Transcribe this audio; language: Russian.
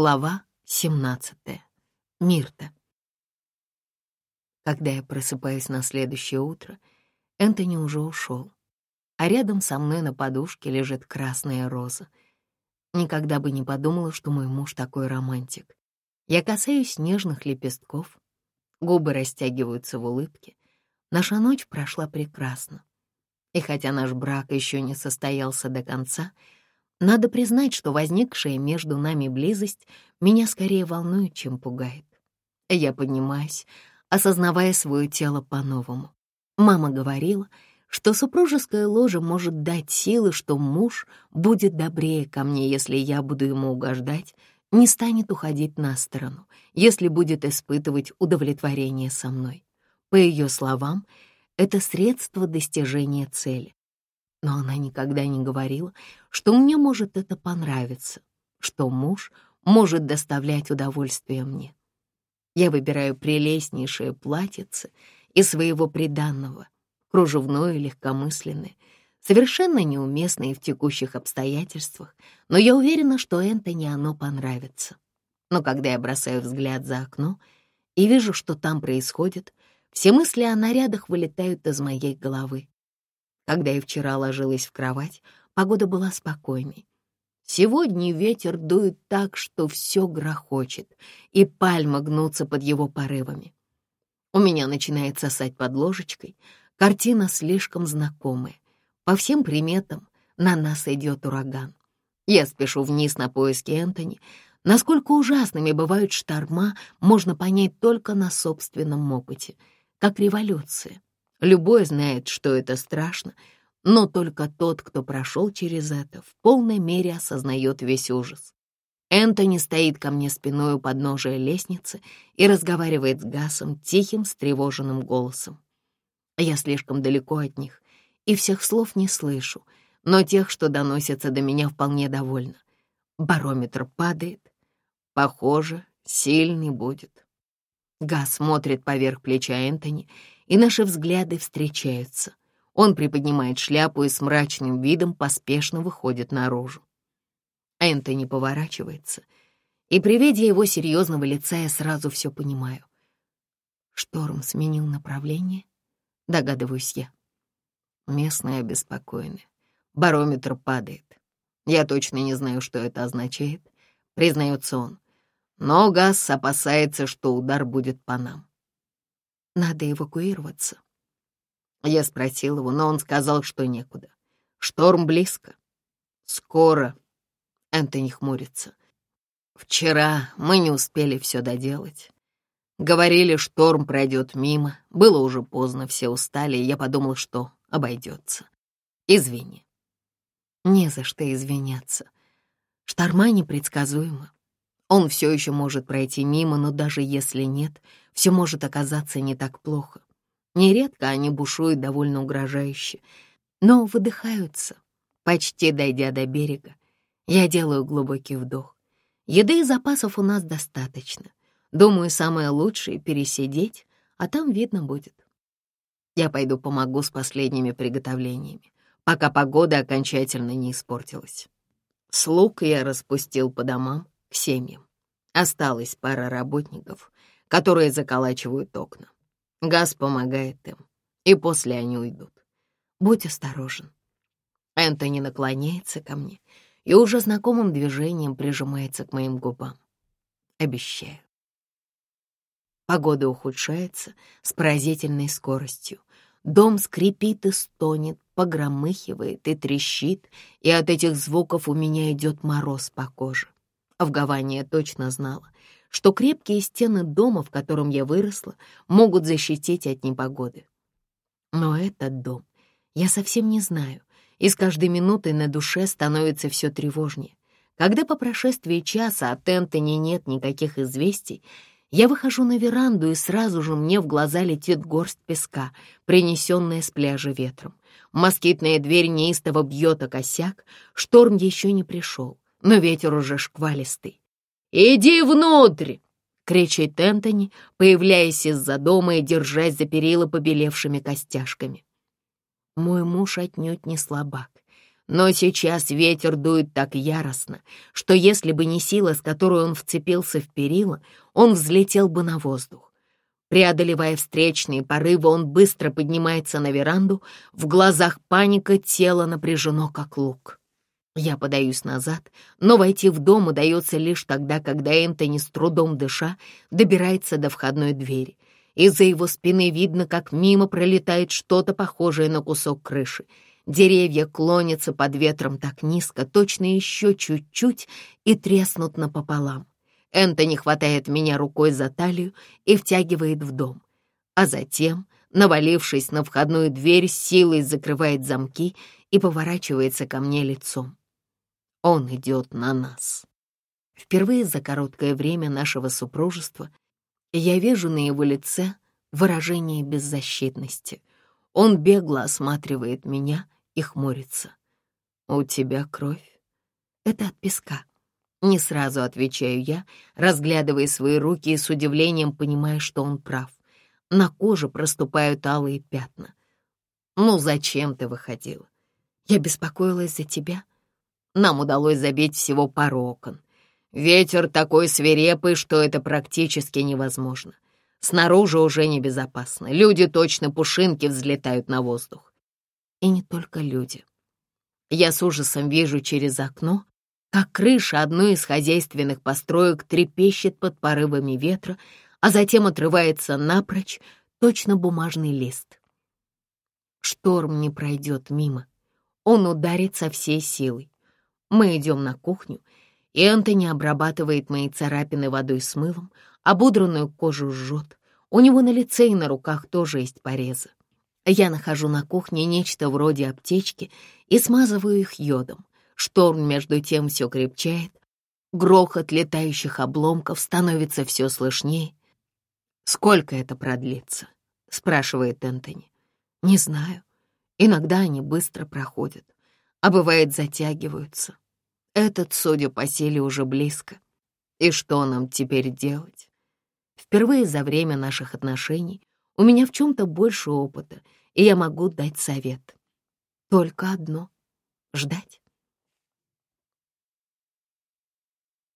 Глава 17. Мирта. Когда я просыпаюсь на следующее утро, Энтони уже ушел, а рядом со мной на подушке лежит красная роза. Никогда бы не подумала, что мой муж такой романтик. Я касаюсь нежных лепестков, губы растягиваются в улыбке. Наша ночь прошла прекрасно. И хотя наш брак еще не состоялся до конца, надо признать, что возникшая между нами близость меня скорее волнует, чем пугает. Я поднимаюсь, осознавая свое тело по-новому. Мама говорила, что супружеское ложе может дать силы, что муж будет добрее ко мне, если я буду ему угождать, не станет уходить на сторону, если будет испытывать удовлетворение со мной. По ее словам, это средство достижения цели. Но она никогда не говорила, что мне может это понравиться, что муж может доставлять удовольствие мне. Я выбираю прелестнейшее платьице из своего приданного, кружевное и легкомысленное, совершенно неуместное в текущих обстоятельствах, но я уверена, что Энтони оно понравится. Но когда я бросаю взгляд за окно и вижу, что там происходит, все мысли о нарядах вылетают из моей головы. Когда я вчера ложилась в кровать, погода была спокойной. Сегодня ветер дует так, что все грохочет, и пальмы гнутся под его порывами. У меня начинает сосать под ложечкой, картина слишком знакомая. По всем приметам на нас идет ураган. Я спешу вниз на поиски Энтони. Насколько ужасными бывают шторма, можно понять только на собственном опыте — как революция. Любой знает, что это страшно, но только тот, кто прошел через это, в полной мере осознает весь ужас. Энтони стоит ко мне спиной у подножия лестницы и разговаривает с Гасом тихим, встревоженным голосом. Я слишком далеко от них и всех слов не слышу, но тех, что доносятся до меня, вполне довольна. Барометр падает. Похоже, сильный будет. Газ смотрит поверх плеча Энтони, и наши взгляды встречаются. Он приподнимает шляпу и с мрачным видом поспешно выходит наружу. Энтони поворачивается, и при виде его серьезного лица я сразу все понимаю. Шторм сменил направление, догадываюсь я. Местные обеспокоены. Барометр падает. Я точно не знаю, что это означает, признается он. Но Газ опасается, что удар будет по нам. Надо эвакуироваться. Я спросил его, но он сказал, что некуда. Шторм близко. Скоро. Энтони хмурится. Вчера мы не успели все доделать. Говорили, шторм пройдет мимо. Было уже поздно, все устали, и я подумал, что обойдется. Извини. Не за что извиняться. Шторма непредсказуема. Он все еще может пройти мимо, но даже если нет, все может оказаться не так плохо. Нередко они бушуют довольно угрожающе, но выдыхаются, почти дойдя до берега. Я делаю глубокий вдох. Еды и запасов у нас достаточно. Думаю, самое лучшее — пересидеть, а там видно будет. Я пойду помогу с последними приготовлениями, пока погода окончательно не испортилась. Слуг я распустил по домам, к семьям. Осталась пара работников, которые заколачивают окна. Газ помогает им, и после они уйдут. Будь осторожен. Энтони наклоняется ко мне и уже знакомым движением прижимается к моим губам. Обещаю. Погода ухудшается с поразительной скоростью. Дом скрипит и стонет, погромыхивает и трещит, и от этих звуков у меня идет мороз по коже. А в Гаване я точно знала, что крепкие стены дома, в котором я выросла, могут защитить от непогоды. Но этот дом я совсем не знаю, и с каждой минутой на душе становится все тревожнее. Когда по прошествии часа от Энтони нет никаких известий, я выхожу на веранду, и сразу же мне в глаза летит горсть песка, принесенная с пляжа ветром. Москитная дверь неистово бьет о косяк, шторм еще не пришел но ветер уже шквалистый. «Иди внутрь!» — кричит Энтони, появляясь из-за дома и держась за перила побелевшими костяшками. Мой муж отнюдь не слабак, Но сейчас ветер дует так яростно, что если бы не сила, с которой он вцепился в перила, он взлетел бы на воздух. Преодолевая встречные порывы, он быстро поднимается на веранду, в глазах паника, тело напряжено, как лук. Я подаюсь назад, но войти в дом удается лишь тогда, когда Энтони с трудом дыша добирается до входной двери. Из-за его спины видно, как мимо пролетает что-то похожее на кусок крыши — Деревья клонятся под ветром так низко, точно еще чуть-чуть, и треснут напополам. Энтони хватает меня рукой за талию и втягивает в дом. А затем, навалившись на входную дверь, силой закрывает замки и поворачивается ко мне лицом. Он идет на нас. Впервые за короткое время нашего супружества я вижу на его лице выражение беззащитности. Он бегло осматривает меня — и хмурится. «У тебя кровь?» «Это от песка». Не сразу отвечаю я, разглядывая свои руки и с удивлением понимая, что он прав. На коже проступают алые пятна. «Ну зачем ты выходила?» «Я беспокоилась за тебя». Нам удалось забить всего пару окон. Ветер такой свирепый, что это практически невозможно. Снаружи уже небезопасно. Люди точно пушинки взлетают на воздух и не только люди. Я с ужасом вижу через окно, как крыша одной из хозяйственных построек трепещет под порывами ветра, а затем отрывается напрочь, точно бумажный лист. Шторм не пройдет мимо. Он ударит со всей силой. Мы идем на кухню, и Энтони обрабатывает мои царапины водой с мылом, ободранную кожу жжет. У него на лице и на руках тоже есть порезы. Я нахожу на кухне нечто вроде аптечки и смазываю их йодом. Шторм между тем все крепчает. Грохот летающих обломков становится все слышнее. «Сколько это продлится?» — спрашивает Энтони. «Не знаю. Иногда они быстро проходят, а бывает затягиваются. Этот, судя по силе, уже близко. И что нам теперь делать? Впервые за время наших отношений у меня в чем-то больше опыта — и я могу дать совет. Только одно — ждать.